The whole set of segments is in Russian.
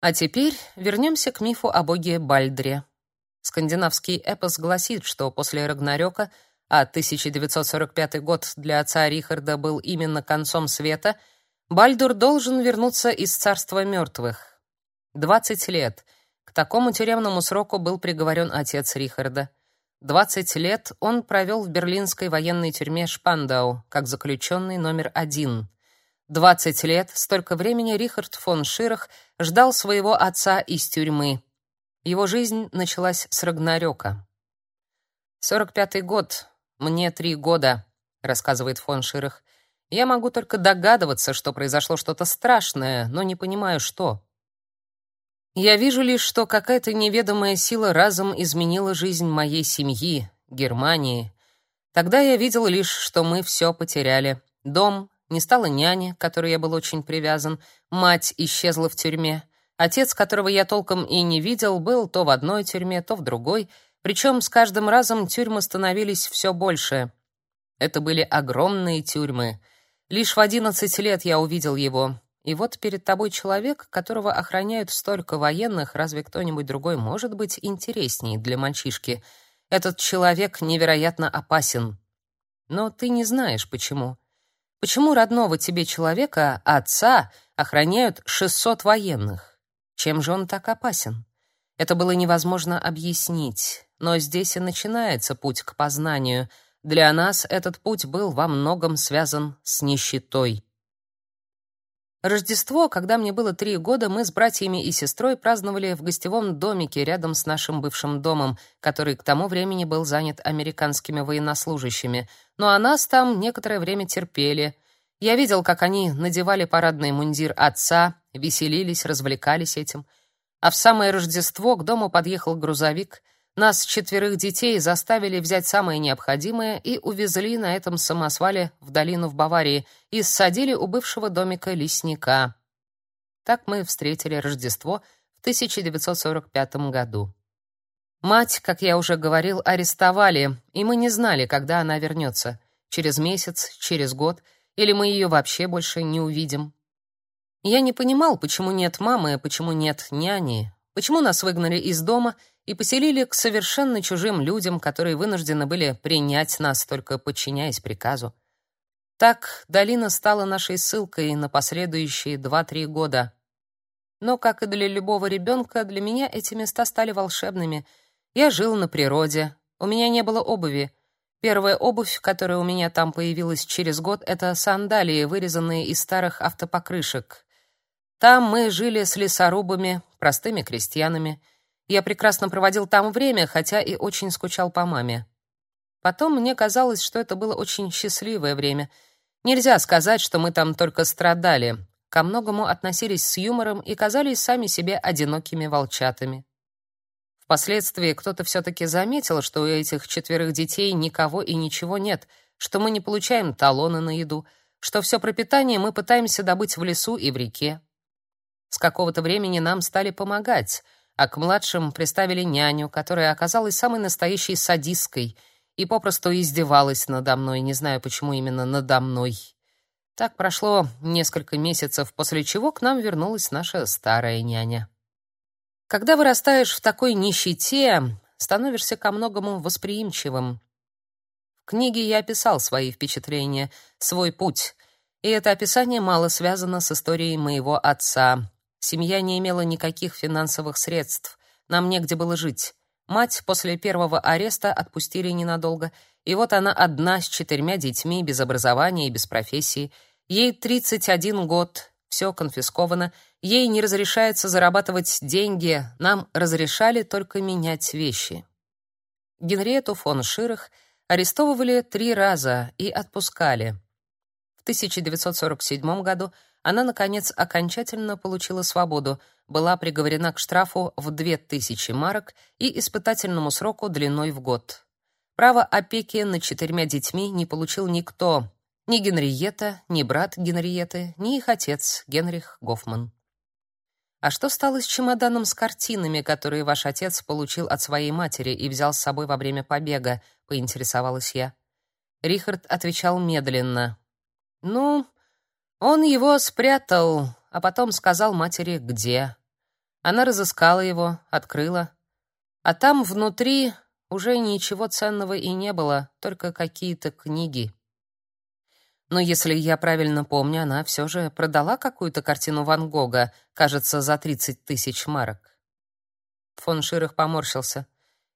А теперь вернемся к мифу о боге Бальдре. Скандинавский эпос гласит, что после Рагнарёка, а 1945 год для отца Рихарда был именно концом света, Бальдур должен вернуться из царства мертвых. 20 лет. К такому тюремному сроку был приговорен отец Рихарда. 20 лет он провел в берлинской военной тюрьме Шпандау как заключенный номер один. 20 лет, столько времени Рихард фон Ширах ждал своего отца из тюрьмы. Его жизнь началась с Рагнарёка. «Сорок пятый год, мне три года», — рассказывает фон Ширах. «Я могу только догадываться, что произошло что-то страшное, но не понимаю, что». Я вижу лишь, что какая-то неведомая сила разом изменила жизнь моей семьи, Германии. Тогда я видел лишь, что мы все потеряли. Дом, не стало няни, к которой я был очень привязан, мать исчезла в тюрьме. Отец, которого я толком и не видел, был то в одной тюрьме, то в другой, причем с каждым разом тюрьмы становились все больше. Это были огромные тюрьмы. Лишь в одиннадцать лет я увидел его. И вот перед тобой человек, которого охраняют столько военных, разве кто-нибудь другой может быть интереснее для мальчишки? Этот человек невероятно опасен. Но ты не знаешь почему. Почему родного тебе человека, отца, охраняют 600 военных? Чем же он так опасен? Это было невозможно объяснить, но здесь и начинается путь к познанию. Для нас этот путь был во многом связан с нищетой. Рождество, когда мне было три года, мы с братьями и сестрой праздновали в гостевом домике рядом с нашим бывшим домом, который к тому времени был занят американскими военнослужащими. Ну нас там некоторое время терпели. Я видел, как они надевали парадный мундир отца, веселились, развлекались этим. А в самое Рождество к дому подъехал грузовик — нас, четверых детей, заставили взять самое необходимое и увезли на этом самосвале в долину в Баварии и ссадили у бывшего домика лесника. Так мы встретили Рождество в 1945 году. Мать, как я уже говорил, арестовали, и мы не знали, когда она вернется. Через месяц, через год, или мы ее вообще больше не увидим. Я не понимал, почему нет мамы, почему нет няни, почему нас выгнали из дома и поселили к совершенно чужим людям, которые вынуждены были принять нас, только подчиняясь приказу. Так долина стала нашей ссылкой на последующие два-три года. Но, как и для любого ребенка, для меня эти места стали волшебными. Я жил на природе, у меня не было обуви. Первая обувь, которая у меня там появилась через год, это сандалии, вырезанные из старых автопокрышек. Там мы жили с лесорубами, простыми крестьянами — я прекрасно проводил там время, хотя и очень скучал по маме. Потом мне казалось, что это было очень счастливое время. Нельзя сказать, что мы там только страдали. Ко многому относились с юмором и казались сами себе одинокими волчатами. Впоследствии кто-то все-таки заметил, что у этих четверых детей никого и ничего нет, что мы не получаем талоны на еду, что все пропитание мы пытаемся добыть в лесу и в реке. С какого-то времени нам стали помогать — а к младшим приставили няню, которая оказалась самой настоящей садисткой и попросту издевалась надо мной, не знаю, почему именно надо мной. Так прошло несколько месяцев, после чего к нам вернулась наша старая няня. Когда вырастаешь в такой нищете, становишься ко многому восприимчивым. В книге я описал свои впечатления, свой путь, и это описание мало связано с историей моего отца, Семья не имела никаких финансовых средств. Нам негде было жить. Мать после первого ареста отпустили ненадолго, и вот она одна с четырьмя детьми, без образования и без профессии. Ей 31 год, все конфисковано, ей не разрешается зарабатывать деньги, нам разрешали только менять вещи. Генриету фон Ширах арестовывали три раза и отпускали. В 1947 году она, наконец, окончательно получила свободу, была приговорена к штрафу в 2000 марок и испытательному сроку длиной в год. Право опеки над четырьмя детьми не получил никто, ни Генриетта, ни брат Генриетты, ни их отец Генрих Гофман. А что стало с чемоданом с картинами, которые ваш отец получил от своей матери и взял с собой во время побега, поинтересовалась я. Рихард отвечал медленно. Ну, он его спрятал, а потом сказал матери, где. Она разыскала его, открыла, а там внутри уже ничего ценного и не было, только какие-то книги. Но если я правильно помню, она все же продала какую-то картину Ван Гога, кажется, за 30 тысяч марок. Фон Ширах поморщился.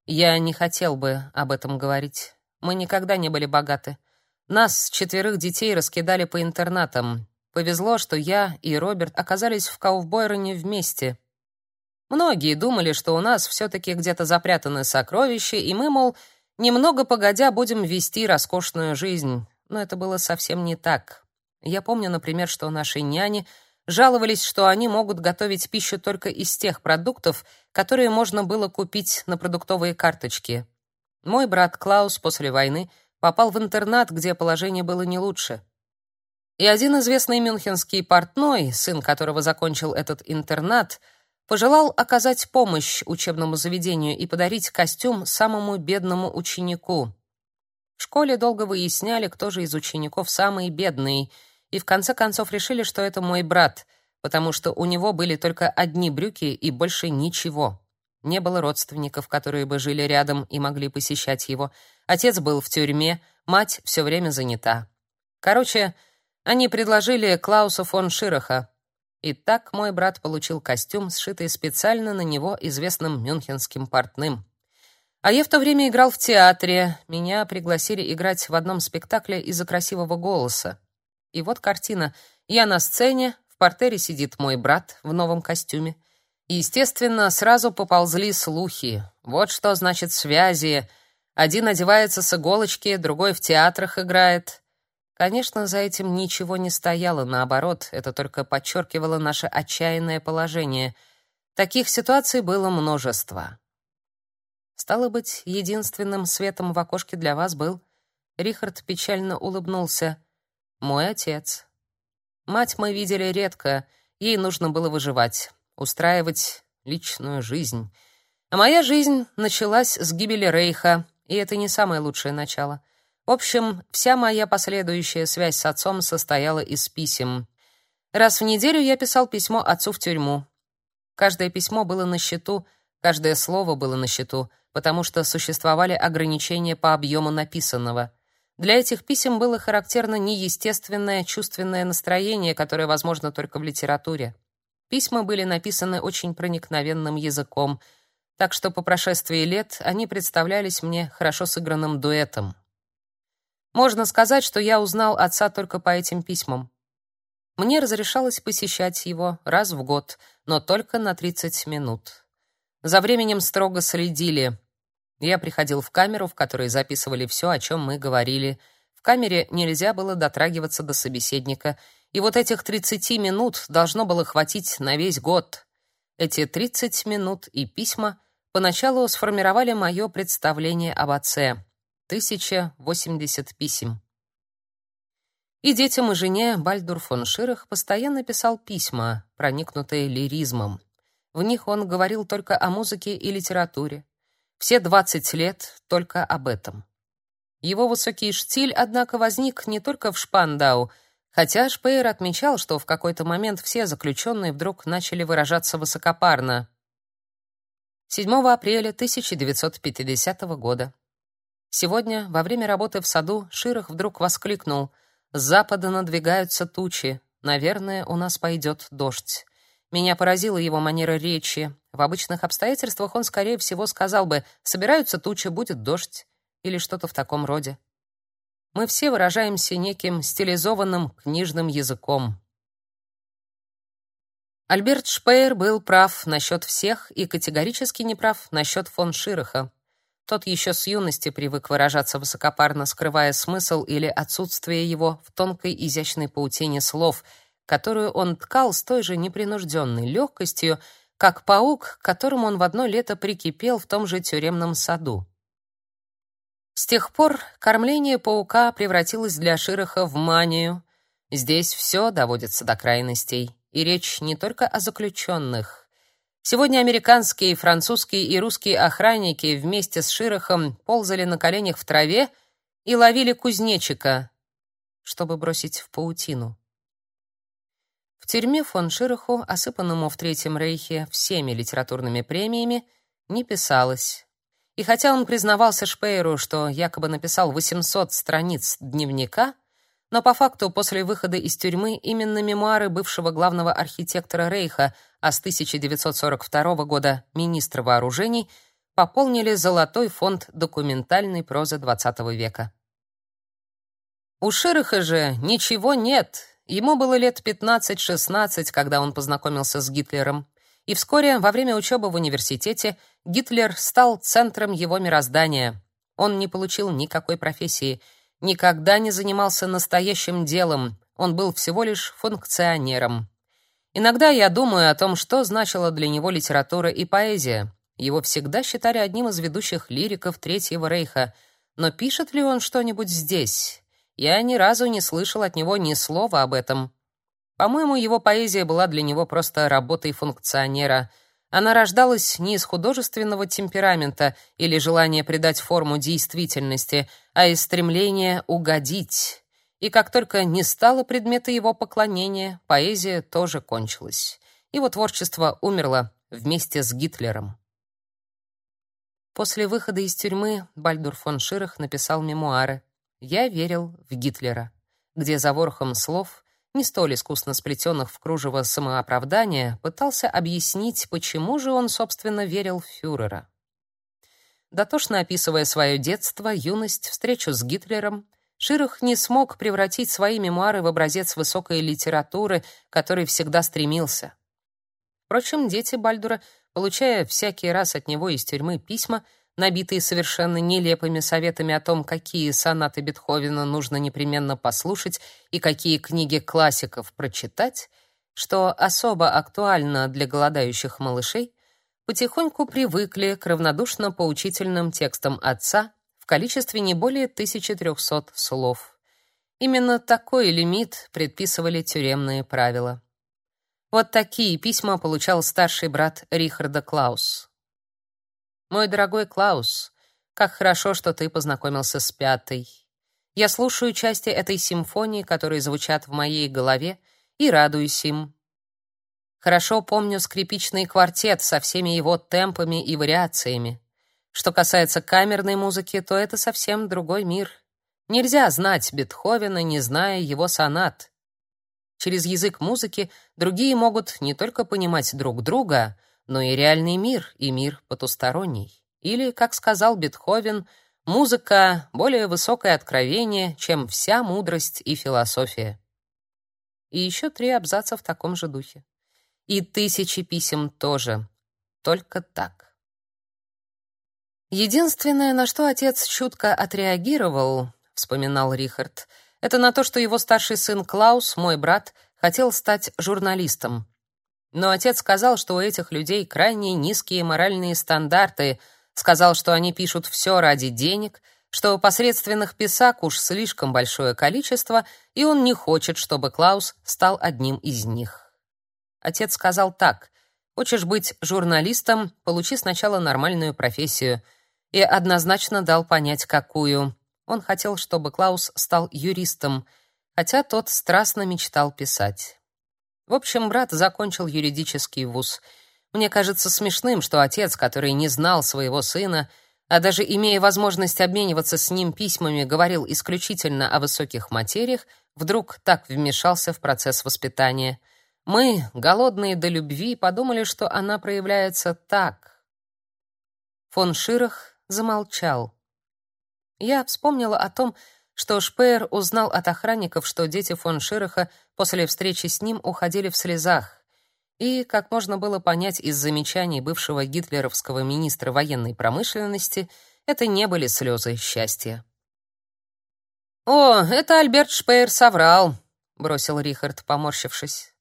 Я не хотел бы об этом говорить. Мы никогда не были богаты. Нас, четверых детей, раскидали по интернатам. Повезло, что я и Роберт оказались в Кауфбойроне вместе. Многие думали, что у нас все таки где-то запрятаны сокровища, и мы, мол, немного погодя будем вести роскошную жизнь. Но это было совсем не так. Я помню, например, что наши няни жаловались, что они могут готовить пищу только из тех продуктов, которые можно было купить на продуктовые карточки. Мой брат Клаус после войны попал в интернат, где положение было не лучше. И один известный мюнхенский портной, сын которого закончил этот интернат, пожелал оказать помощь учебному заведению и подарить костюм самому бедному ученику. В школе долго выясняли, кто же из учеников самый бедный, и в конце концов решили, что это мой брат, потому что у него были только одни брюки и больше ничего. Не было родственников, которые бы жили рядом и могли посещать его. Отец был в тюрьме, мать все время занята. Короче, они предложили Клауса фон Широха. И так мой брат получил костюм, сшитый специально на него известным мюнхенским портным. А я в то время играл в театре. Меня пригласили играть в одном спектакле из-за красивого голоса. И вот картина. Я на сцене, в портере сидит мой брат в новом костюме. Естественно, сразу поползли слухи. Вот что значит связи. Один одевается с иголочки, другой в театрах играет. Конечно, за этим ничего не стояло, наоборот, это только подчеркивало наше отчаянное положение. Таких ситуаций было множество. Стало быть, единственным светом в окошке для вас был Рихард печально улыбнулся. Мой отец. Мать мы видели редко, ей нужно было выживать, устраивать личную жизнь. А моя жизнь началась с гибели Рейха, и это не самое лучшее начало. В общем, вся моя последующая связь с отцом состояла из писем. Раз в неделю я писал письмо отцу в тюрьму. Каждое письмо было на счету, каждое слово было на счету, потому что существовали ограничения по объему написанного — для этих писем было характерно неестественное чувственное настроение, которое возможно только в литературе. Письма были написаны очень проникновенным языком, так что по прошествии лет они представлялись мне хорошо сыгранным дуэтом. Можно сказать, что я узнал отца только по этим письмам. Мне разрешалось посещать его раз в год, но только на 30 минут. За временем строго следили. Я приходил в камеру, в которой записывали все, о чем мы говорили. В камере нельзя было дотрагиваться до собеседника, и вот этих 30 минут должно было хватить на весь год. Эти 30 минут и письма поначалу сформировали мое представление об отце. 1080 писем. И детям и жене Бальдур фон Ширах постоянно писал письма, проникнутые лиризмом. В них он говорил только о музыке и литературе. Все 20 лет только об этом. Его высокий штиль, однако, возник не только в Шпандау, хотя Шпеер отмечал, что в какой-то момент все заключенные вдруг начали выражаться высокопарно. 7 апреля 1950 года. Сегодня, во время работы в саду, Ширах вдруг воскликнул: "С запада надвигаются тучи. Наверное, у нас пойдет дождь". Меня поразила его манера речи. В обычных обстоятельствах он, скорее всего, сказал бы «собираются тучи, будет дождь» или что-то в таком роде. Мы все выражаемся неким стилизованным книжным языком. Альберт Шпеер был прав насчет всех и категорически неправ насчет фон Широха. Тот еще с юности привык выражаться высокопарно, скрывая смысл или отсутствие его в тонкой изящной паутине слов — которую он ткал с той же непринужденной легкостью, как паук, к которому он в одно лето прикипел в том же тюремном саду. С тех пор кормление паука превратилось для Широха в манию. Здесь все доводится до крайностей, и речь не только о заключенных. Сегодня американские, французские и русские охранники вместе с Широхом ползали на коленях в траве и ловили кузнечика, чтобы бросить в паутину. В тюрьме фон Широху, осыпанному в Третьем Рейхе всеми литературными премиями, не писалось. И хотя он признавался Шпейеру, что якобы написал 800 страниц дневника, но по факту после выхода из тюрьмы именно мемуары бывшего главного архитектора Рейха, а с 1942 года министра вооружений, пополнили золотой фонд документальной прозы XX века. У Широха же ничего нет. Ему было лет 15-16, когда он познакомился с Гитлером и вскоре, во время учебы в университете, Гитлер стал центром его мироздания. Он не получил никакой профессии, никогда не занимался настоящим делом, он был всего лишь функционером. Иногда я думаю о том, что значила для него литература и поэзия. Его всегда считали одним из ведущих лириков Третьего Рейха, но пишет ли он что-нибудь здесь? Я ни разу не слышал от него ни слова об этом. По-моему, его поэзия была для него просто работой функционера. Она рождалась не из художественного темперамента или желания придать форму действительности, а из стремления угодить. И как только не стало предмета его поклонения, поэзия тоже кончилась. Его творчество умерло вместе с Гитлером. После выхода из тюрьмы Бальдур фон Ширах написал мемуары «Я верил в Гитлера», где за ворохом слов не столь искусно сплетенных в кружево самооправдания, пытался объяснить, почему же он, собственно, верил в фюрера. Дотошно описывая свое детство, юность, встречу с Гитлером, Ширах не смог превратить свои мемуары в образец высокой литературы, к которой всегда стремился. Впрочем, дети Бальдура, получая всякий раз от него из тюрьмы письма, набитые совершенно нелепыми советами о том, какие сонаты Бетховена нужно непременно послушать и какие книги классиков прочитать, что особо актуально для голодающих малышей, потихоньку привыкли к равнодушно поучительным текстам отца в количестве не более 1300 слов. Именно такой лимит предписывали тюремные правила. Вот такие письма получал старший брат Рихарда Клаус. Мой дорогой Клаус, как хорошо, что ты познакомился с пятой. Я слушаю части этой симфонии, которые звучат в моей голове, и радуюсь им. Хорошо помню скрипичный квартет со всеми его темпами и вариациями. Что касается камерной музыки, то это совсем другой мир. Нельзя знать Бетховена, не зная его сонат. Через язык музыки другие могут не только понимать друг друга, но и реальный мир, и мир потусторонний. Или, как сказал Бетховен, музыка — более высокое откровение, чем вся мудрость и философия. И еще три абзаца в таком же духе. И тысячи писем тоже. Только так. Единственное, на что отец чутко отреагировал, вспоминал Рихард, это на то, что его старший сын Клаус, мой брат, хотел стать журналистом. Но отец сказал, что у этих людей крайне низкие моральные стандарты, сказал, что они пишут все ради денег, что посредственных писак уж слишком большое количество, и он не хочет, чтобы Клаус стал одним из них. Отец сказал так: "Хочешь быть журналистом, получи сначала нормальную профессию". И однозначно дал понять какую. Он хотел, чтобы Клаус стал юристом, хотя тот страстно мечтал писать. В общем, брат закончил юридический вуз. Мне кажется смешным, что отец, который не знал своего сына, а даже имея возможность обмениваться с ним письмами, говорил исключительно о высоких материях, вдруг так вмешался в процесс воспитания. Мы, голодные до любви, подумали, что она проявляется так. Фон Ширах замолчал. Я вспомнила о том, что Шпеер узнал от охранников, что дети фон Шираха после встречи с ним уходили в слезах. И, как можно было понять из замечаний бывшего гитлеровского министра военной промышленности, это не были слезы счастья. «О, это Альберт Шпеер соврал», — бросил Рихард, поморщившись.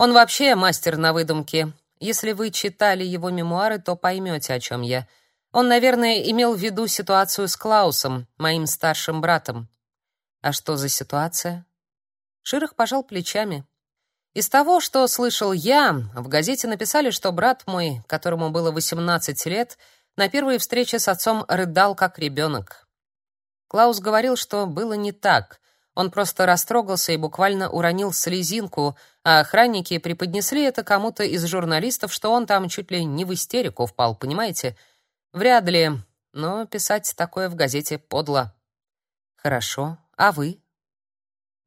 «Он вообще мастер на выдумке. Если вы читали его мемуары, то поймете, о чем я. Он, наверное, имел в виду ситуацию с Клаусом, моим старшим братом. А что за ситуация? Ширах пожал плечами. Из того, что слышал я, в газете написали, что брат мой, которому было 18 лет, на первой встрече с отцом рыдал как ребенок. Клаус говорил, что было не так. Он просто растрогался и буквально уронил слезинку, а охранники преподнесли это кому-то из журналистов, что он там чуть ли не в истерику впал, понимаете? Вряд ли, но писать такое в газете подло. Хорошо. А вы?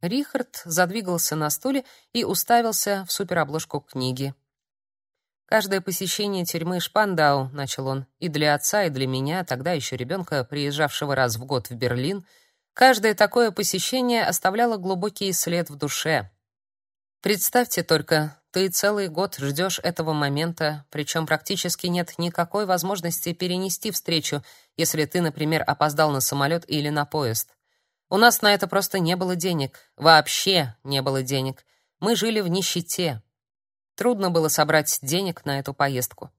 Рихард задвигался на стуле и уставился в суперобложку книги. Каждое посещение тюрьмы Шпандау, начал он, и для отца, и для меня, тогда еще ребенка, приезжавшего раз в год в Берлин, каждое такое посещение оставляло глубокий след в душе. Представьте только, ты целый год ждешь этого момента, причем практически нет никакой возможности перенести встречу, если ты, например, опоздал на самолет или на поезд. У нас на это просто не было денег, вообще не было денег. Мы жили в нищете. Трудно было собрать денег на эту поездку.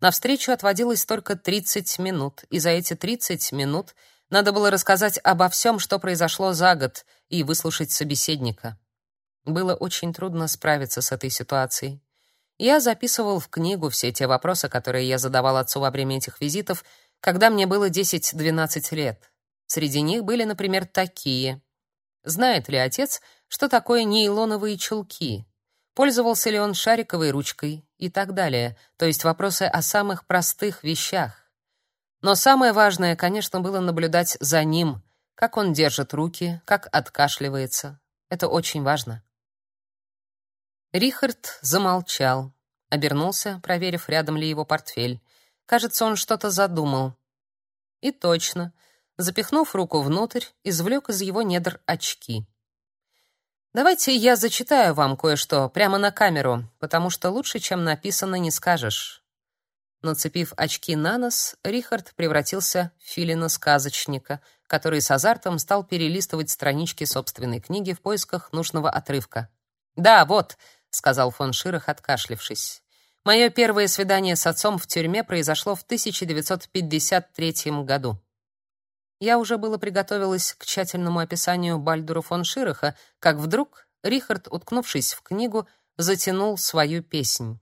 На встречу отводилось только 30 минут, и за эти 30 минут надо было рассказать обо всем, что произошло за год, и выслушать собеседника. Было очень трудно справиться с этой ситуацией. Я записывал в книгу все те вопросы, которые я задавал отцу во время этих визитов, когда мне было 10-12 лет. Среди них были, например, такие: Знает ли отец, что такое нейлоновые чулки? пользовался ли он шариковой ручкой и так далее, то есть вопросы о самых простых вещах. Но самое важное, конечно, было наблюдать за ним, как он держит руки, как откашливается. Это очень важно. Рихард замолчал, обернулся, проверив, рядом ли его портфель. Кажется, он что-то задумал. И точно, запихнув руку внутрь, извлек из его недр очки. Давайте я зачитаю вам кое-что прямо на камеру, потому что лучше, чем написано, не скажешь. Нацепив очки на нос, Рихард превратился в филина-сказочника, который с азартом стал перелистывать странички собственной книги в поисках нужного отрывка. «Да, вот», — сказал фон Ширах, откашлившись. «Мое первое свидание с отцом в тюрьме произошло в 1953 году». Я уже было приготовилась к тщательному описанию Бальдура фон Шираха, как вдруг Рихард, уткнувшись в книгу, затянул свою песнь.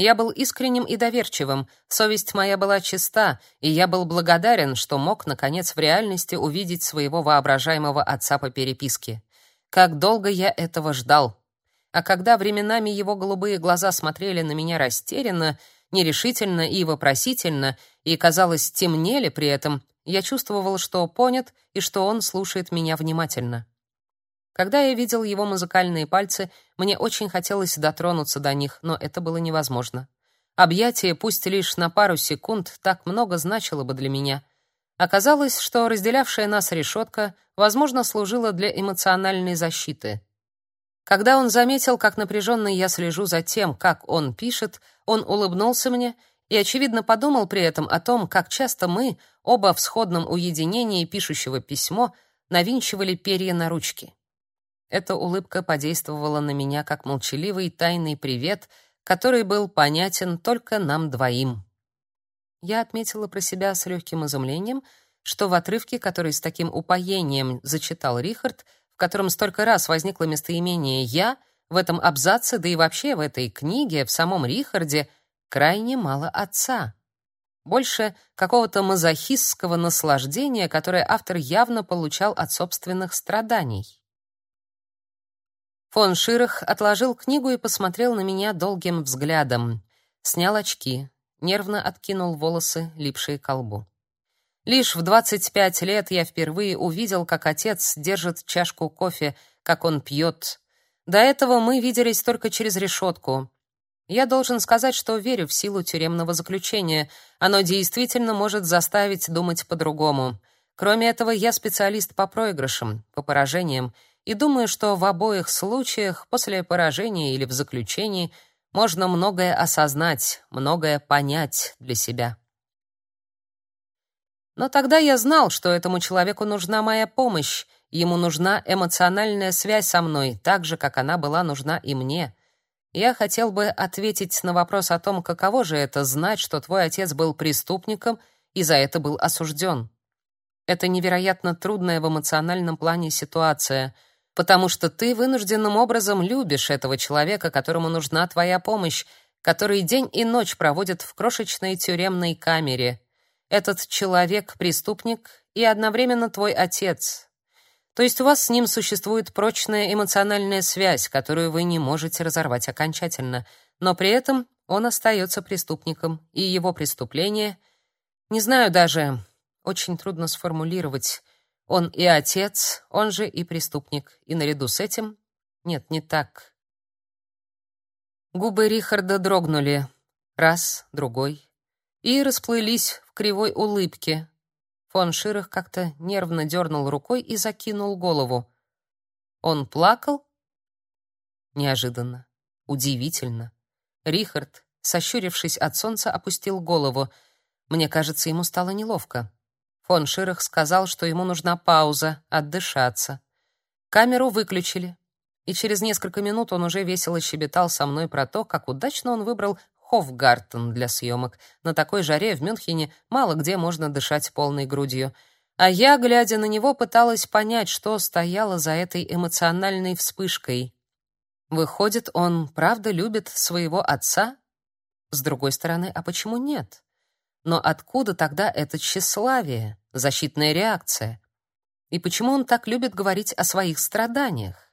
Я был искренним и доверчивым, совесть моя была чиста, и я был благодарен, что мог, наконец, в реальности увидеть своего воображаемого отца по переписке. Как долго я этого ждал. А когда временами его голубые глаза смотрели на меня растерянно, нерешительно и вопросительно, и, казалось, темнели при этом, я чувствовал, что понят и что он слушает меня внимательно. Когда я видел его музыкальные пальцы, мне очень хотелось дотронуться до них, но это было невозможно. Объятие, пусть лишь на пару секунд, так много значило бы для меня. Оказалось, что разделявшая нас решетка, возможно, служила для эмоциональной защиты. Когда он заметил, как напряженно я слежу за тем, как он пишет, он улыбнулся мне и, очевидно, подумал при этом о том, как часто мы, оба в сходном уединении пишущего письмо, навинчивали перья на ручки. Эта улыбка подействовала на меня как молчаливый тайный привет, который был понятен только нам двоим. Я отметила про себя с легким изумлением, что в отрывке, который с таким упоением зачитал Рихард, в котором столько раз возникло местоимение «я», в этом абзаце, да и вообще в этой книге, в самом Рихарде — крайне мало отца. Больше какого-то мазохистского наслаждения, которое автор явно получал от собственных страданий. Фон Ширах отложил книгу и посмотрел на меня долгим взглядом. Снял очки, нервно откинул волосы, липшие к лбу. Лишь в 25 лет я впервые увидел, как отец держит чашку кофе, как он пьет. До этого мы виделись только через решетку. Я должен сказать, что верю в силу тюремного заключения. Оно действительно может заставить думать по-другому. Кроме этого, я специалист по проигрышам, по поражениям, и думаю, что в обоих случаях, после поражения или в заключении, можно многое осознать, многое понять для себя. Но тогда я знал, что этому человеку нужна моя помощь, ему нужна эмоциональная связь со мной, так же, как она была нужна и мне. Я хотел бы ответить на вопрос о том, каково же это знать, что твой отец был преступником и за это был осужден. Это невероятно трудная в эмоциональном плане ситуация, потому что ты вынужденным образом любишь этого человека, которому нужна твоя помощь, который день и ночь проводит в крошечной тюремной камере. Этот человек преступник и одновременно твой отец. То есть у вас с ним существует прочная эмоциональная связь, которую вы не можете разорвать окончательно, но при этом он остается преступником, и его преступление, не знаю даже, очень трудно сформулировать. Он и отец, он же и преступник, и наряду с этим нет, не так. Губы Рихарда дрогнули, раз, другой, и расплылись в кривой улыбке. Фон Ширах как-то нервно дернул рукой и закинул голову. Он плакал? Неожиданно, удивительно. Рихард, сощурившись от солнца, опустил голову. Мне кажется, ему стало неловко. Фон Ширах сказал, что ему нужна пауза, отдышаться. Камеру выключили, и через несколько минут он уже весело щебетал со мной про то, как удачно он выбрал Хофгартен для съемок. На такой жаре в Мюнхене мало где можно дышать полной грудью. А я, глядя на него, пыталась понять, что стояло за этой эмоциональной вспышкой. Выходит, он правда любит своего отца? С другой стороны, а почему нет? Но откуда тогда это тщеславие, защитная реакция? И почему он так любит говорить о своих страданиях?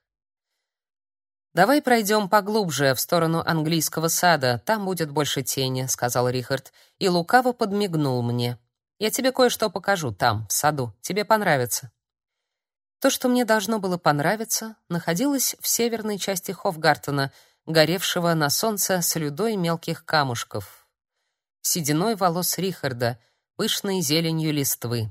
Давай пройдем поглубже в сторону английского сада, там будет больше тени, сказал Рихард и лукаво подмигнул мне. Я тебе кое-что покажу там, в саду. Тебе понравится. То, что мне должно было понравиться, находилось в северной части Хофгартена, горевшего на солнце слюдой мелких камушков. Сединой волос Рихарда, пышной зеленью листвы.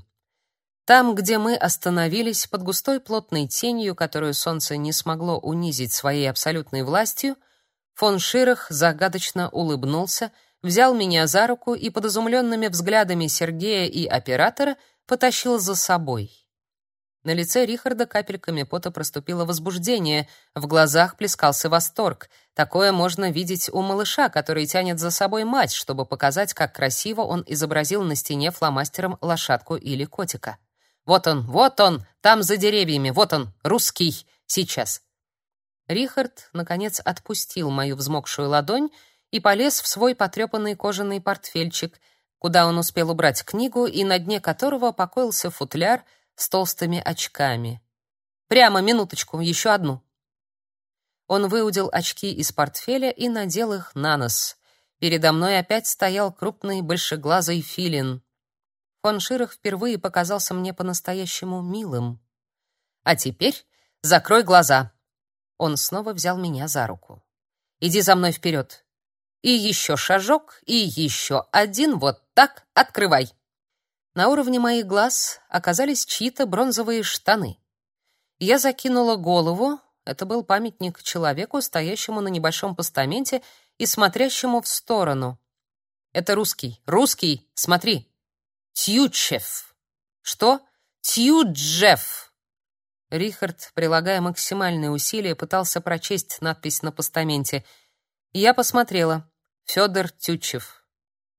Там, где мы остановились под густой плотной тенью, которую солнце не смогло унизить своей абсолютной властью, фон Ширах загадочно улыбнулся, взял меня за руку и под изумленными взглядами Сергея и оператора потащил за собой. На лице Рихарда капельками пота проступило возбуждение, в глазах плескался восторг. Такое можно видеть у малыша, который тянет за собой мать, чтобы показать, как красиво он изобразил на стене фломастером лошадку или котика. Вот он, вот он, там за деревьями, вот он, русский, сейчас. Рихард наконец отпустил мою взмокшую ладонь и полез в свой потрепанный кожаный портфельчик, куда он успел убрать книгу и на дне которого покоился футляр с толстыми очками. Прямо минуточку, еще одну. Он выудил очки из портфеля и надел их на нос. Передо мной опять стоял крупный большеглазый филин. Фон Ширах впервые показался мне по-настоящему милым. А теперь закрой глаза. Он снова взял меня за руку. Иди за мной вперед. И еще шажок, и еще один, вот так, открывай. На уровне моих глаз оказались чьи-то бронзовые штаны. Я закинула голову, это был памятник человеку, стоящему на небольшом постаменте и смотрящему в сторону. Это русский. Русский, смотри. Тьючев. Что? Тьюджев. Рихард, прилагая максимальные усилия, пытался прочесть надпись на постаменте. Я посмотрела. Федор Тютчев.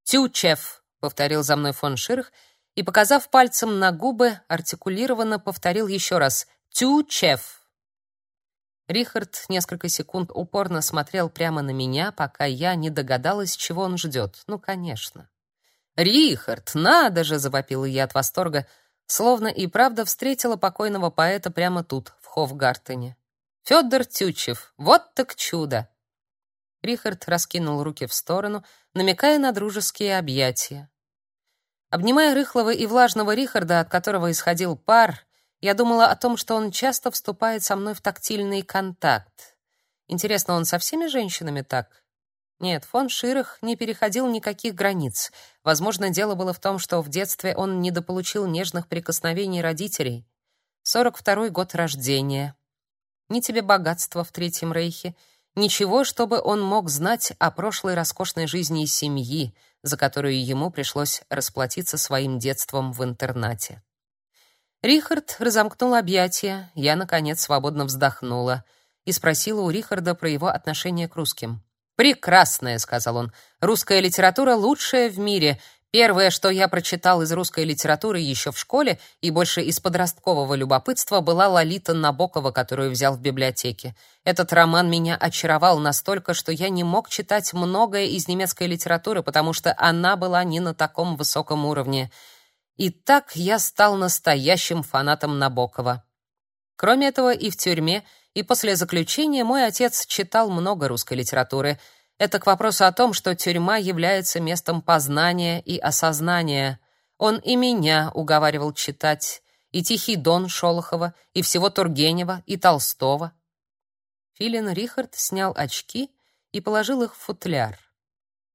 Тютчев, повторил за мной фон Ширх и, показав пальцем на губы, артикулированно повторил еще раз. Тютчев. Рихард несколько секунд упорно смотрел прямо на меня, пока я не догадалась, чего он ждет. Ну, конечно. «Рихард, надо же!» — завопила я от восторга, словно и правда встретила покойного поэта прямо тут, в Хофгартене. «Федор Тютчев, вот так чудо!» Рихард раскинул руки в сторону, намекая на дружеские объятия. Обнимая рыхлого и влажного Рихарда, от которого исходил пар, я думала о том, что он часто вступает со мной в тактильный контакт. Интересно, он со всеми женщинами так? Нет, фон Ширах не переходил никаких границ. Возможно, дело было в том, что в детстве он недополучил нежных прикосновений родителей. 42-й год рождения. Ни тебе богатства в Третьем Рейхе, ничего, чтобы он мог знать о прошлой роскошной жизни и семьи, за которую ему пришлось расплатиться своим детством в интернате. Рихард разомкнул объятия, я, наконец, свободно вздохнула и спросила у Рихарда про его отношение к русским. «Прекрасная», — сказал он. «Русская литература лучшая в мире. Первое, что я прочитал из русской литературы еще в школе и больше из подросткового любопытства, была Лолита Набокова, которую взял в библиотеке. Этот роман меня очаровал настолько, что я не мог читать многое из немецкой литературы, потому что она была не на таком высоком уровне. И так я стал настоящим фанатом Набокова. Кроме этого, и в тюрьме, и после заключения мой отец читал много русской литературы. Это к вопросу о том, что тюрьма является местом познания и осознания. Он и меня уговаривал читать, и Тихий Дон Шолохова, и всего Тургенева, и Толстого. Филин Рихард снял очки и положил их в футляр.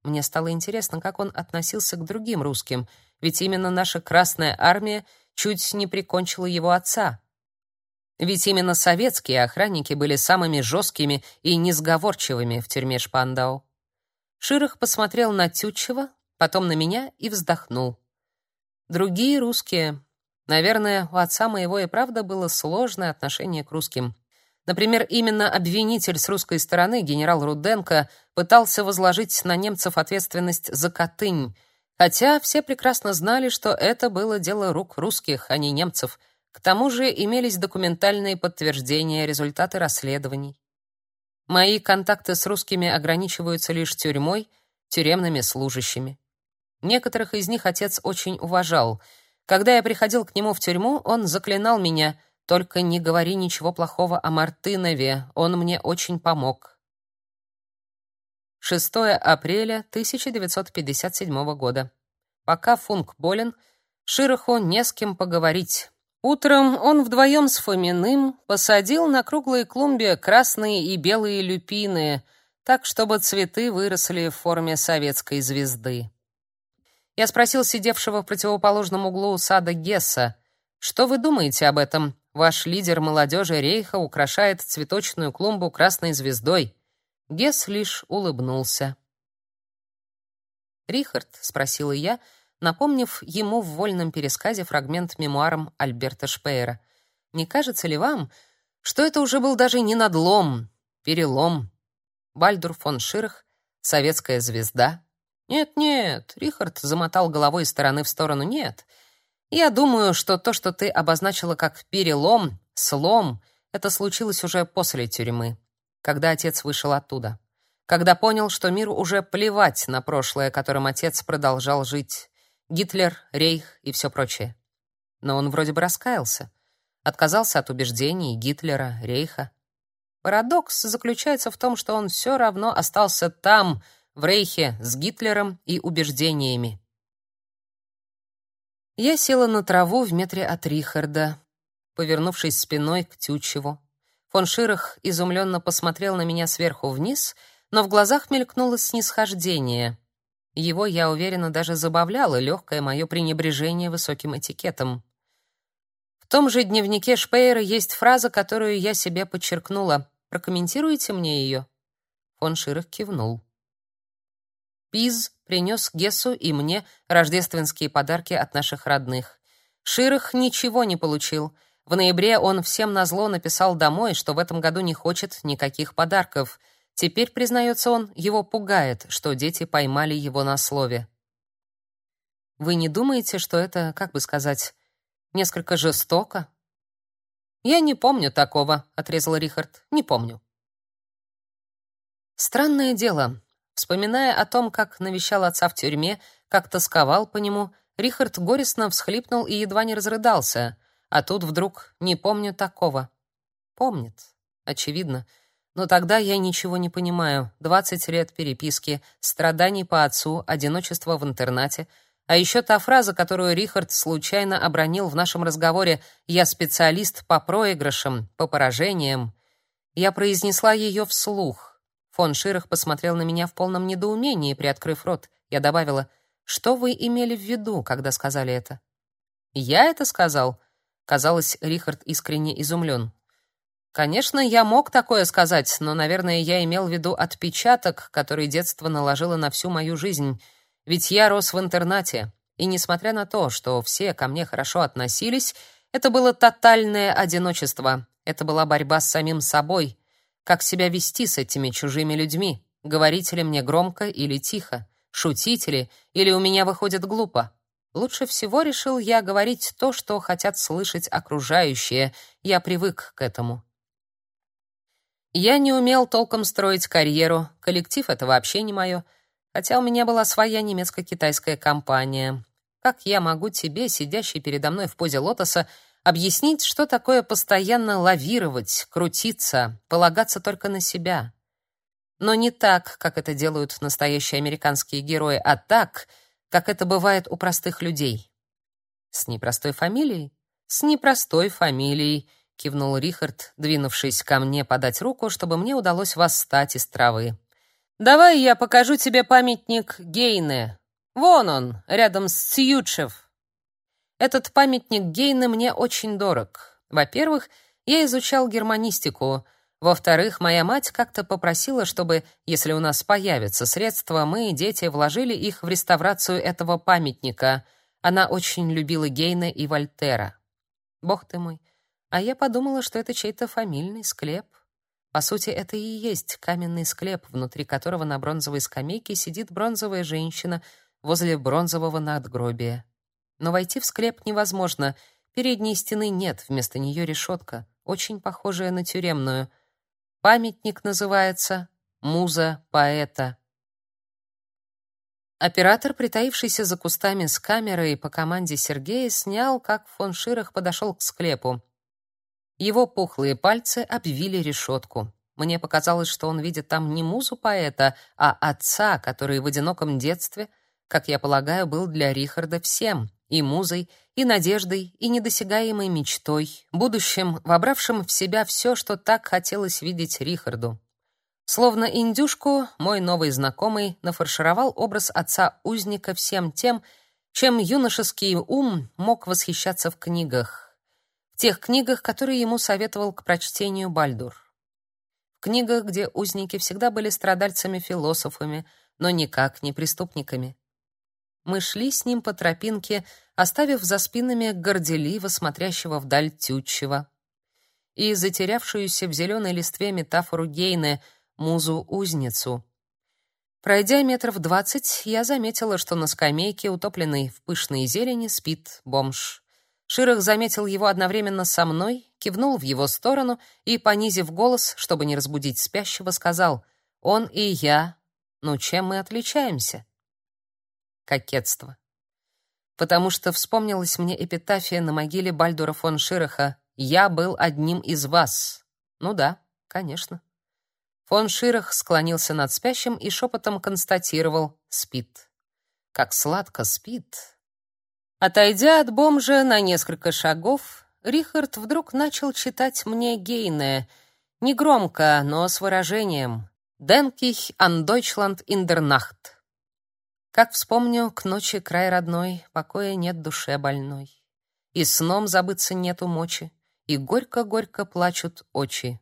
Мне стало интересно, как он относился к другим русским, ведь именно наша Красная армия чуть не прикончила его отца. Ведь именно советские охранники были самыми жесткими и несговорчивыми в тюрьме Шпандау. Ширах посмотрел на Тютчева, потом на меня и вздохнул. Другие русские. Наверное, у отца моего и правда было сложное отношение к русским. Например, именно обвинитель с русской стороны, генерал Руденко, пытался возложить на немцев ответственность за Катынь, хотя все прекрасно знали, что это было дело рук русских, а не немцев. К тому же имелись документальные подтверждения, результаты расследований. Мои контакты с русскими ограничиваются лишь тюрьмой, тюремными служащими. Некоторых из них отец очень уважал. Когда я приходил к нему в тюрьму, он заклинал меня — только не говори ничего плохого о Мартынове, он мне очень помог. 6 апреля 1957 года. Пока Функ болен, Широху не с кем поговорить. Утром он вдвоем с Фоминым посадил на круглой клумбе красные и белые люпины, так, чтобы цветы выросли в форме советской звезды. Я спросил сидевшего в противоположном углу сада Гесса, «Что вы думаете об этом? Ваш лидер молодежи Рейха украшает цветочную клумбу красной звездой. Гесс лишь улыбнулся. Рихард спросила я, напомнив ему в вольном пересказе фрагмент мемуаром Альберта Шпеера. Не кажется ли вам, что это уже был даже не надлом, перелом? Бальдур фон Ширах, советская звезда. Нет-нет, Рихард замотал головой из стороны в сторону. Нет. Я думаю, что то, что ты обозначила как перелом, слом, это случилось уже после тюрьмы, когда отец вышел оттуда. Когда понял, что миру уже плевать на прошлое, которым отец продолжал жить. Гитлер, Рейх и все прочее. Но он вроде бы раскаялся. Отказался от убеждений Гитлера, Рейха. Парадокс заключается в том, что он все равно остался там, в Рейхе, с Гитлером и убеждениями. Я села на траву в метре от Рихарда, повернувшись спиной к Тютчеву. Фон Ширах изумленно посмотрел на меня сверху вниз, но в глазах мелькнуло снисхождение. Его, я уверена, даже забавляло легкое мое пренебрежение высоким этикетом. В том же дневнике Шпеера есть фраза, которую я себе подчеркнула. Прокомментируете мне ее?» Фон Ширах кивнул. Пиз принес Гессу и мне рождественские подарки от наших родных. Ширах ничего не получил. В ноябре он всем назло написал домой, что в этом году не хочет никаких подарков. Теперь, признается он, его пугает, что дети поймали его на слове. Вы не думаете, что это, как бы сказать, несколько жестоко? Я не помню такого, отрезал Рихард. Не помню. Странное дело, Вспоминая о том, как навещал отца в тюрьме, как тосковал по нему, Рихард горестно всхлипнул и едва не разрыдался. А тут вдруг не помню такого. Помнит, очевидно. Но тогда я ничего не понимаю. Двадцать лет переписки, страданий по отцу, одиночество в интернате, а еще та фраза, которую Рихард случайно обронил в нашем разговоре: "Я специалист по проигрышам, по поражениям". Я произнесла ее вслух. Фон Ширах посмотрел на меня в полном недоумении, приоткрыв рот. Я добавила: "Что вы имели в виду, когда сказали это?" "Я это сказал?" Казалось, Рихард искренне изумлен. Конечно, я мог такое сказать, но, наверное, я имел в виду отпечаток, который детство наложило на всю мою жизнь. Ведь я рос в интернате, и несмотря на то, что все ко мне хорошо относились, это было тотальное одиночество. Это была борьба с самим собой, как себя вести с этими чужими людьми? Говорить ли мне громко или тихо? Шутить ли? Или у меня выходит глупо? Лучше всего решил я говорить то, что хотят слышать окружающие. Я привык к этому. Я не умел толком строить карьеру, коллектив — это вообще не мое, хотя у меня была своя немецко-китайская компания. Как я могу тебе, сидящий передо мной в позе лотоса, объяснить, что такое постоянно лавировать, крутиться, полагаться только на себя. Но не так, как это делают настоящие американские герои, а так, как это бывает у простых людей. С непростой фамилией? С непростой фамилией, кивнул Рихард, двинувшись ко мне подать руку, чтобы мне удалось восстать из травы. Давай я покажу тебе памятник Гейне. Вон он, рядом с Цьючев. Этот памятник Гейне мне очень дорог. Во-первых, я изучал германистику. Во-вторых, моя мать как-то попросила, чтобы, если у нас появятся средства, мы, дети, вложили их в реставрацию этого памятника. Она очень любила Гейне и Вольтера. Бог ты мой. А я подумала, что это чей-то фамильный склеп. По сути, это и есть каменный склеп, внутри которого на бронзовой скамейке сидит бронзовая женщина возле бронзового надгробия. Но войти в склеп невозможно. Передней стены нет, вместо нее решетка, очень похожая на тюремную. Памятник называется «Муза поэта». Оператор, притаившийся за кустами с камерой по команде Сергея, снял, как фон Ширах подошел к склепу. Его пухлые пальцы обвили решетку. Мне показалось, что он видит там не музу поэта, а отца, который в одиноком детстве, как я полагаю, был для Рихарда всем — и музой, и надеждой, и недосягаемой мечтой, будущим, вобравшим в себя все, что так хотелось видеть Рихарду. Словно индюшку, мой новый знакомый нафаршировал образ отца-узника всем тем, чем юношеский ум мог восхищаться в книгах. В тех книгах, которые ему советовал к прочтению Бальдур. В книгах, где узники всегда были страдальцами-философами, но никак не преступниками. Мы шли с ним по тропинке, оставив за спинами горделиво смотрящего вдаль Тютчева и затерявшуюся в зеленой листве метафору Гейне — музу-узницу. Пройдя метров двадцать, я заметила, что на скамейке, утопленной в пышной зелени, спит бомж. Ширах заметил его одновременно со мной, кивнул в его сторону и, понизив голос, чтобы не разбудить спящего, сказал «Он и я. Ну, чем мы отличаемся?» Кокетство. Потому что вспомнилась мне эпитафия на могиле Бальдура фон Шираха «Я был одним из вас». Ну да, конечно. Фон Ширах склонился над спящим и шепотом констатировал «спит». Как сладко спит. Отойдя от бомжа на несколько шагов, Рихард вдруг начал читать мне Гейне, негромко, но с выражением «Денких an Deutschland in der Nacht». Как вспомню, к ночи край родной, покоя нет душе больной. И сном забыться нету мочи, и горько-горько плачут очи.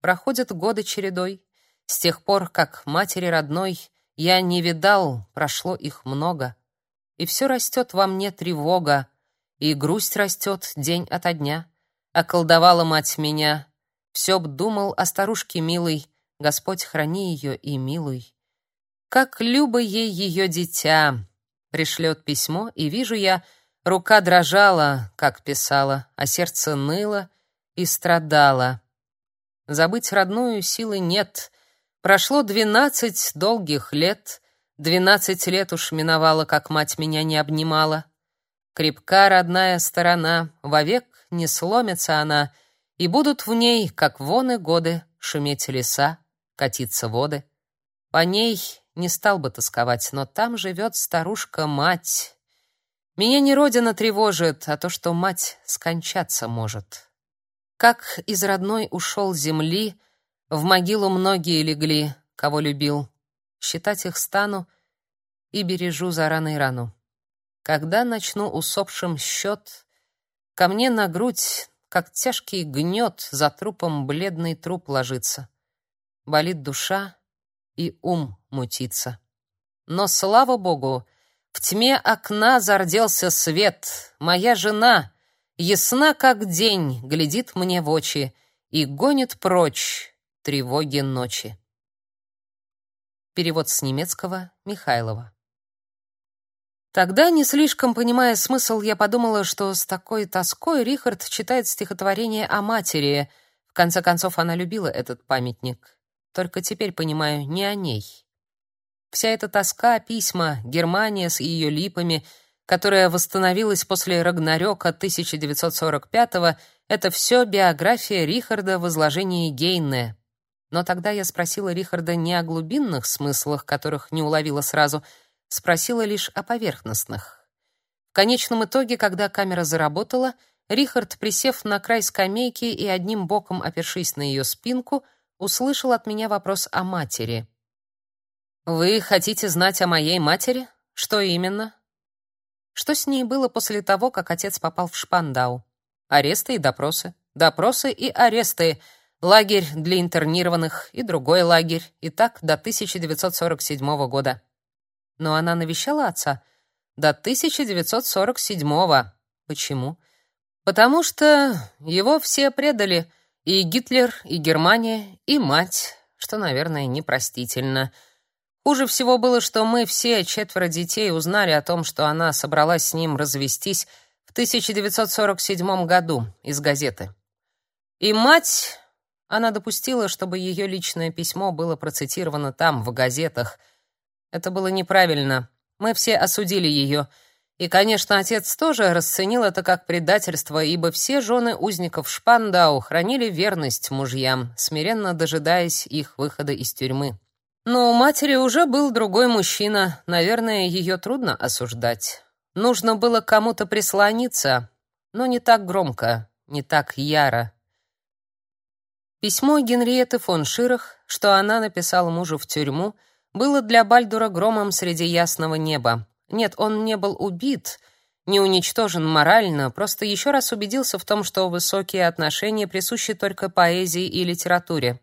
Проходят годы чередой, с тех пор, как матери родной я не видал, прошло их много. И все растет во мне тревога, и грусть растет день ото дня. Околдовала мать меня. Все б думал о старушке милой, Господь храни ее и милуй. Как любо ей ее дитя. Пришлет письмо, и вижу я, рука дрожала, как писала, а сердце ныло и страдало. Забыть родную силы нет, Прошло двенадцать долгих лет, двенадцать лет уж миновало, как мать меня не обнимала. Крепка родная сторона, вовек не сломится она, и будут в ней, как воны годы, шуметь леса, катиться воды. По ней не стал бы тосковать, но там живет старушка-мать. Меня не родина тревожит, а то, что мать скончаться может. Как из родной ушел земли, в могилу многие легли, кого любил. Считать их стану и бережу за раной рану. Когда начну усопшим счет, ко мне на грудь, как тяжкий гнет, за трупом бледный труп ложится. Болит душа, и ум мутится. Но, слава богу, в тьме окна зарделся свет. Моя жена, ясна как день, глядит мне в очи и гонит прочь Тревоги ночи. Перевод с немецкого Михайлова. Тогда, не слишком понимая смысл, я подумала, что с такой тоской Рихард читает стихотворение о матери. В конце концов, она любила этот памятник. Только теперь понимаю, не о ней. Вся эта тоска, письма, Германия с ее липами, которая восстановилась после Рагнарёка 1945-го, это все биография Рихарда в изложении Гейне. Но тогда я спросила Рихарда не о глубинных смыслах, которых не уловила сразу, спросила лишь о поверхностных. В конечном итоге, когда камера заработала, Рихард, присев на край скамейки и одним боком опершись на ее спинку, услышал от меня вопрос о матери. «Вы хотите знать о моей матери? Что именно?» Что с ней было после того, как отец попал в Шпандау? Аресты и допросы. Допросы и аресты. Лагерь для интернированных и другой лагерь. И так до 1947 года. Но она навещала отца до 1947. Почему? Потому что его все предали. И Гитлер, и Германия, и мать, что, наверное, непростительно. Хуже всего было, что мы все четверо детей узнали о том, что она собралась с ним развестись в 1947 году из газеты. И мать, она допустила, чтобы ее личное письмо было процитировано там, в газетах. Это было неправильно. Мы все осудили ее. И, конечно, отец тоже расценил это как предательство, ибо все жены узников Шпандау хранили верность мужьям, смиренно дожидаясь их выхода из тюрьмы. Но у матери уже был другой мужчина, наверное, ее трудно осуждать. Нужно было кому-то прислониться, но не так громко, не так яро. Письмо Генриетты фон Ширах, что она написала мужу в тюрьму, было для Бальдура громом среди ясного неба. Нет, он не был убит, не уничтожен морально, просто еще раз убедился в том, что высокие отношения присущи только поэзии и литературе.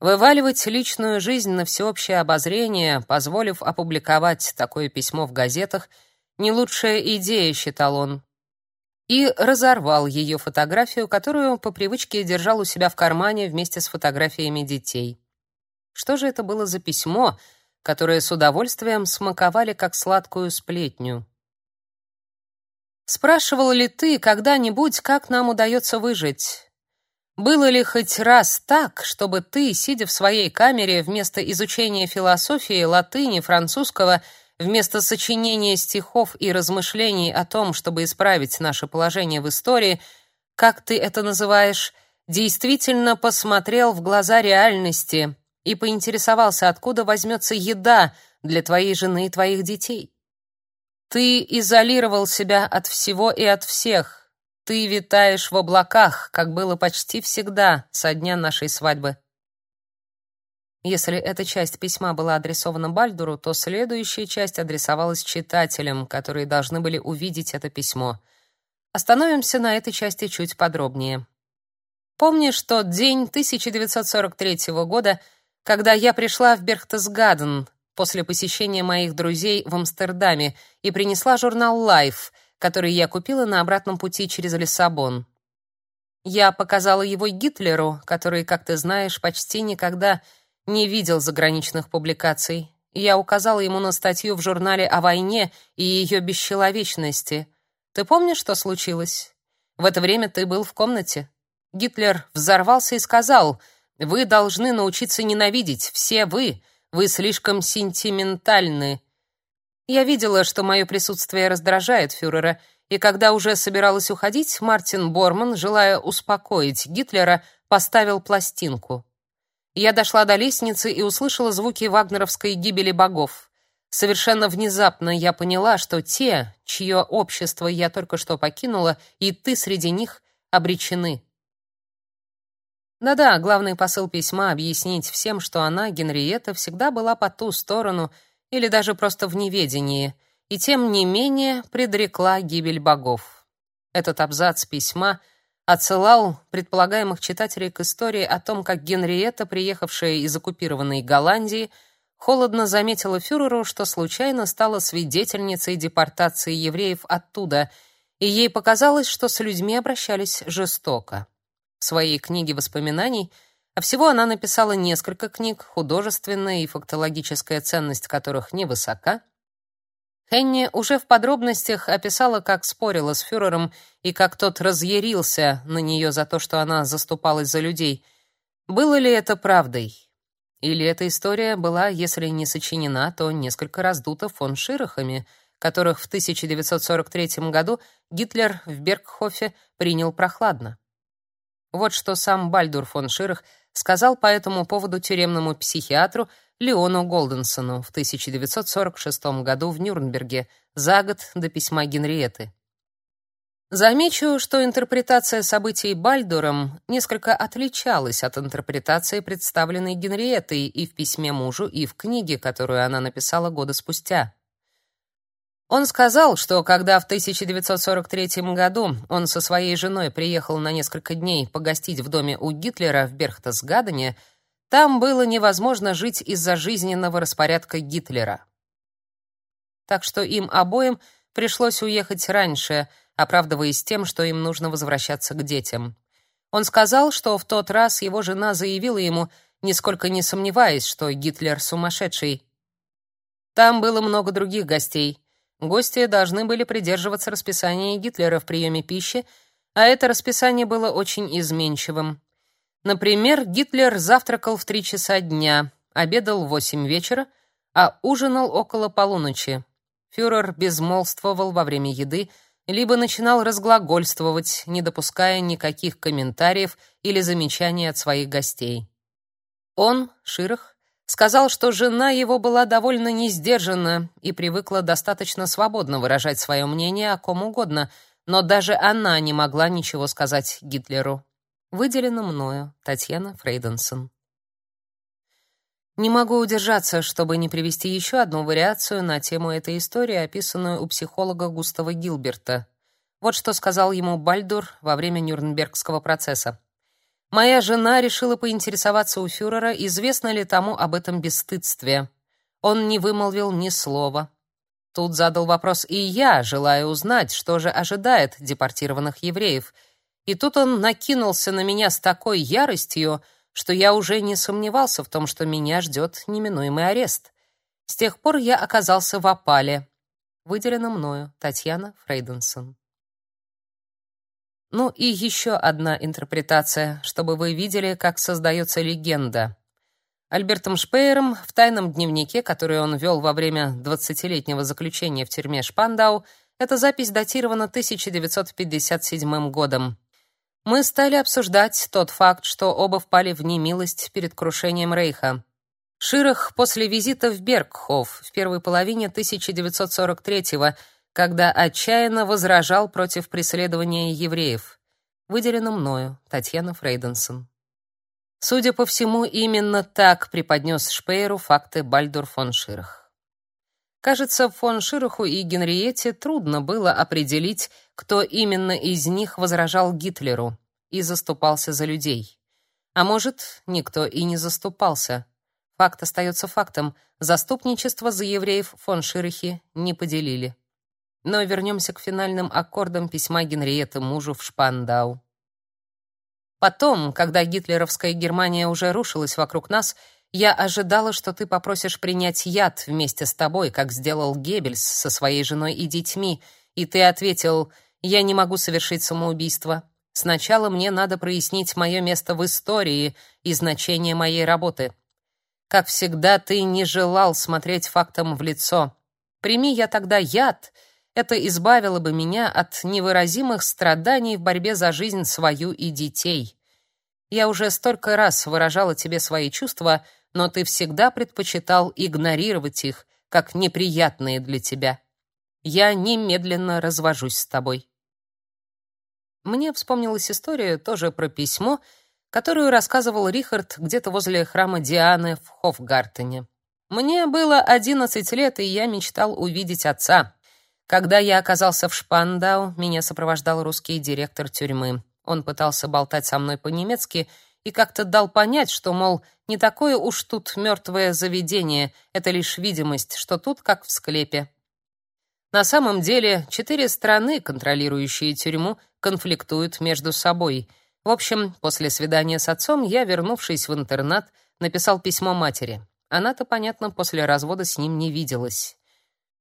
Вываливать личную жизнь на всеобщее обозрение, позволив опубликовать такое письмо в газетах, не лучшая идея, считал он. И разорвал ее фотографию, которую по привычке держал у себя в кармане вместе с фотографиями детей. Что же это было за письмо, которое с удовольствием смаковали как сладкую сплетню? Спрашивал ли ты когда-нибудь, как нам удается выжить? Было ли хоть раз так, чтобы ты, сидя в своей камере, вместо изучения философии, латыни, французского, вместо сочинения стихов и размышлений о том, чтобы исправить наше положение в истории, как ты это называешь, действительно посмотрел в глаза реальности и поинтересовался, откуда возьмется еда для твоей жены и твоих детей? Ты изолировал себя от всего и от всех, ты витаешь в облаках, как было почти всегда со дня нашей свадьбы. Если эта часть письма была адресована Бальдуру, то следующая часть адресовалась читателям, которые должны были увидеть это письмо. Остановимся на этой части чуть подробнее. Помнишь тот день 1943 года, когда я пришла в Берхтесгаден после посещения моих друзей в Амстердаме и принесла журнал Life, который я купила на обратном пути через Лиссабон. Я показала его Гитлеру, который, как ты знаешь, почти никогда не видел заграничных публикаций. Я указала ему на статью в журнале о войне и ее бесчеловечности. Ты помнишь, что случилось? В это время ты был в комнате. Гитлер взорвался и сказал: "Вы должны научиться ненавидеть, все вы. Вы слишком сентиментальны. Я видела, что мое присутствие раздражает фюрера, и когда уже собиралась уходить, Мартин Борман, желая успокоить Гитлера, поставил пластинку. Я дошла до лестницы и услышала звуки вагнеровской гибели богов. Совершенно внезапно я поняла, что те, чье общество я только что покинула, и ты среди них, обречены. Да-да, главный посыл письма — объяснить всем, что она, Генриетта, всегда была по ту сторону — или даже просто в неведении, и тем не менее предрекла гибель богов. Этот абзац письма отсылал предполагаемых читателей к истории о том, как Генриетта, приехавшая из оккупированной Голландии, холодно заметила фюреру, что случайно стала свидетельницей депортации евреев оттуда, и ей показалось, что с людьми обращались жестоко. В своей книге воспоминаний – а всего она написала несколько книг, художественная и фактологическая ценность которых невысока. Хенни уже в подробностях описала, как спорила с фюрером и как тот разъярился на нее за то, что она заступалась за людей. Было ли это правдой? Или эта история была, если не сочинена, то несколько раздута фон Ширахами, которых в 1943 году Гитлер в Бергхофе принял прохладно. Вот что сам Бальдур фон Ширах сказал по этому поводу тюремному психиатру Леону Голденсону в 1946 году в Нюрнберге, за год до письма Генриетты. Замечу, что интерпретация событий Бальдуром несколько отличалась от интерпретации, представленной Генриеттой и в письме мужу, и в книге, которую она написала года спустя. Он сказал, что когда в 1943 году он со своей женой приехал на несколько дней погостить в доме у Гитлера в Берхтесгадене, там было невозможно жить из-за жизненного распорядка Гитлера. Так что им обоим пришлось уехать раньше, оправдываясь тем, что им нужно возвращаться к детям. Он сказал, что в тот раз его жена заявила ему, нисколько не сомневаясь, что Гитлер сумасшедший. Там было много других гостей. Гости должны были придерживаться расписания Гитлера в приеме пищи, а это расписание было очень изменчивым. Например, Гитлер завтракал в три часа дня, обедал в восемь вечера, а ужинал около полуночи. Фюрер безмолвствовал во время еды, либо начинал разглагольствовать, не допуская никаких комментариев или замечаний от своих гостей. Он, Ширах, сказал, что жена его была довольно несдержанна и привыкла достаточно свободно выражать свое мнение о ком угодно, но даже она не могла ничего сказать Гитлеру. Выделено мною Татьяна Фрейденсон. Не могу удержаться, чтобы не привести еще одну вариацию на тему этой истории, описанную у психолога Густава Гилберта. Вот что сказал ему Бальдур во время Нюрнбергского процесса. Моя жена решила поинтересоваться у фюрера, известно ли тому об этом бесстыдстве. Он не вымолвил ни слова. Тут задал вопрос и я, желая узнать, что же ожидает депортированных евреев. И тут он накинулся на меня с такой яростью, что я уже не сомневался в том, что меня ждет неминуемый арест. С тех пор я оказался в опале. Выделено мною Татьяна Фрейденсон. Ну и еще одна интерпретация, чтобы вы видели, как создается легенда. Альбертом Шпеером в тайном дневнике, который он вел во время двадцатилетнего заключения в тюрьме Шпандау, эта запись датирована 1957 годом мы стали обсуждать тот факт, что оба впали в немилость перед крушением Рейха. Ширах после визита в Бергхоф в первой половине 1943-го, когда отчаянно возражал против преследования евреев. Выделено мною, Татьяна Фрейденсон. Судя по всему, именно так преподнес Шпееру факты Бальдур фон Ширах. Кажется, фон Широху и Генриетте трудно было определить, кто именно из них возражал Гитлеру и заступался за людей. А может, никто и не заступался. Факт остается фактом. Заступничество за евреев фон Широхи не поделили. Но вернемся к финальным аккордам письма Генриетты мужу в Шпандау. Потом, когда гитлеровская Германия уже рушилась вокруг нас, я ожидала, что ты попросишь принять яд вместе с тобой, как сделал Геббельс со своей женой и детьми, и ты ответил: "Я не могу совершить самоубийство. Сначала мне надо прояснить мое место в истории и значение моей работы". Как всегда, ты не желал смотреть фактам в лицо. Прими я тогда яд, это избавило бы меня от невыразимых страданий в борьбе за жизнь свою и детей. Я уже столько раз выражала тебе свои чувства, но ты всегда предпочитал игнорировать их, как неприятные для тебя. Я немедленно развожусь с тобой. Мне вспомнилась история тоже про письмо, которую рассказывал Рихард где-то возле храма Дианы в Хофгартене. Мне было 11 лет, и я мечтал увидеть отца. Когда я оказался в Шпандау, меня сопровождал русский директор тюрьмы. Он пытался болтать со мной по-немецки и как-то дал понять, что, мол, не такое уж тут мертвое заведение, это лишь видимость, что тут как в склепе. На самом деле, четыре страны, контролирующие тюрьму, конфликтуют между собой. В общем, после свидания с отцом я, вернувшись в интернат, написал письмо матери. Она-то, понятно, после развода с ним не виделась.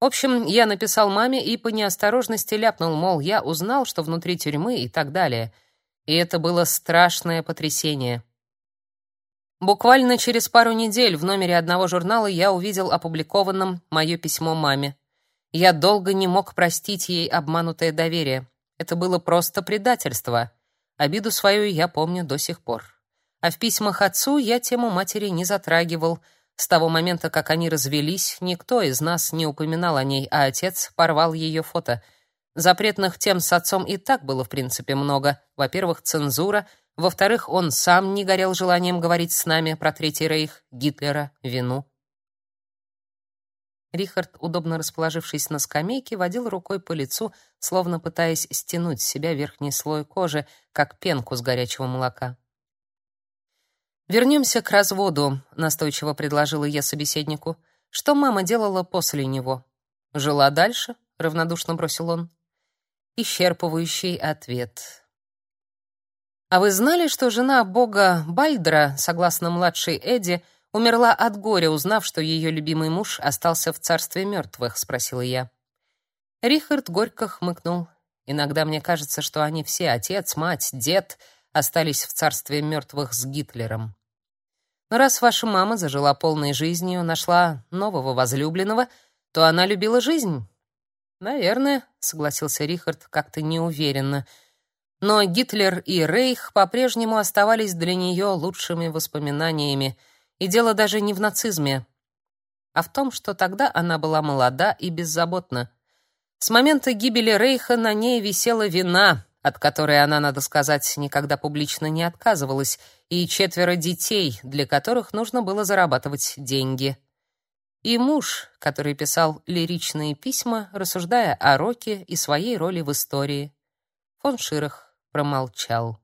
В общем, я написал маме и по неосторожности ляпнул, мол, я узнал, что внутри тюрьмы и так далее — и это было страшное потрясение. Буквально через пару недель в номере одного журнала я увидел опубликованным мое письмо маме. Я долго не мог простить ей обманутое доверие. Это было просто предательство. Обиду свою я помню до сих пор. А в письмах отцу я тему матери не затрагивал. С того момента, как они развелись, никто из нас не упоминал о ней, а отец порвал ее фото. Запретных тем с отцом и так было, в принципе, много. Во-первых, цензура. Во-вторых, он сам не горел желанием говорить с нами про Третий Рейх, Гитлера, вину. Рихард, удобно расположившись на скамейке, водил рукой по лицу, словно пытаясь стянуть с себя верхний слой кожи, как пенку с горячего молока. Вернемся к разводу, настойчиво предложила я собеседнику. Что мама делала после него? Жила дальше? равнодушно бросил он. Исчерпывающий ответ. А вы знали, что жена бога Бальдра, согласно младшей Эдди, умерла от горя, узнав, что ее любимый муж остался в царстве мертвых?» — спросила я. Рихард горько хмыкнул. Иногда мне кажется, что они все отец, мать, дед остались в царстве мертвых с Гитлером. Но раз ваша мама зажила полной жизнью, нашла нового возлюбленного, то она любила жизнь. Наверное, согласился Рихард как-то неуверенно. Но Гитлер и Рейх по-прежнему оставались для нее лучшими воспоминаниями, и дело даже не в нацизме, а в том, что тогда она была молода и беззаботна. С момента гибели Рейха на ней висела вина, от которой она, надо сказать, никогда публично не отказывалась, и четверо детей, для которых нужно было зарабатывать деньги. И муж, который писал лиричные письма, рассуждая о Роке и своей роли в истории. Фон Ширах промолчал.